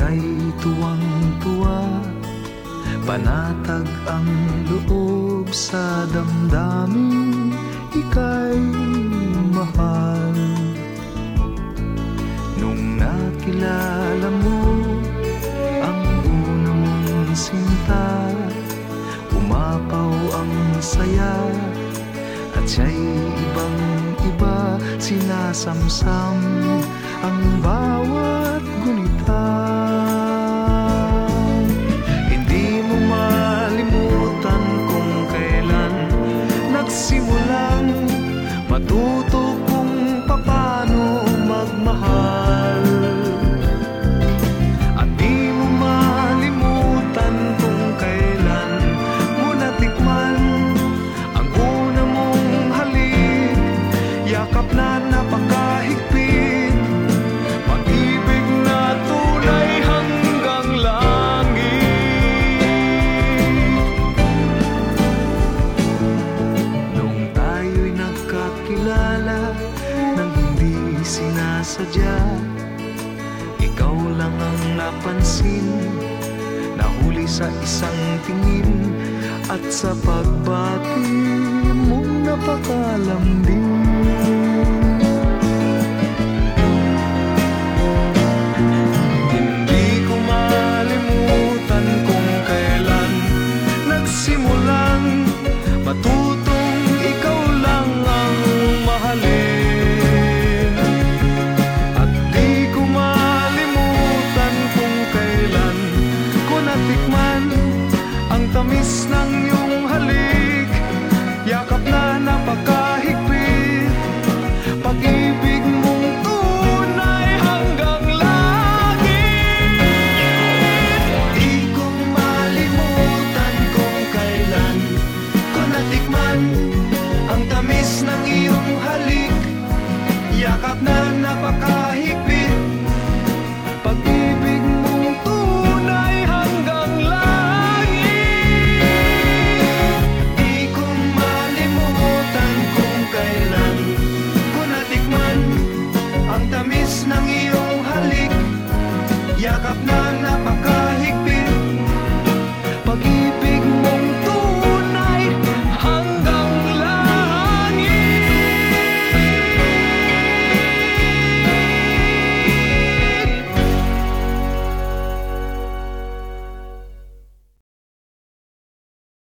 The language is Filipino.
ika'y tuwang-tuwa Panatag ang loob sa damdamin Ika'y mahal. Nung nakilala mo Ang una mong sinta Umapaw ang saya At siya'y ibang iba Sinasamsam ang bahay. Kung paano magmahal nagkakilala Nang hindi sinasadya. Ikaw lang ang napansin Nahuli sa isang tingin At sa pagbati mong napakalambing 能用。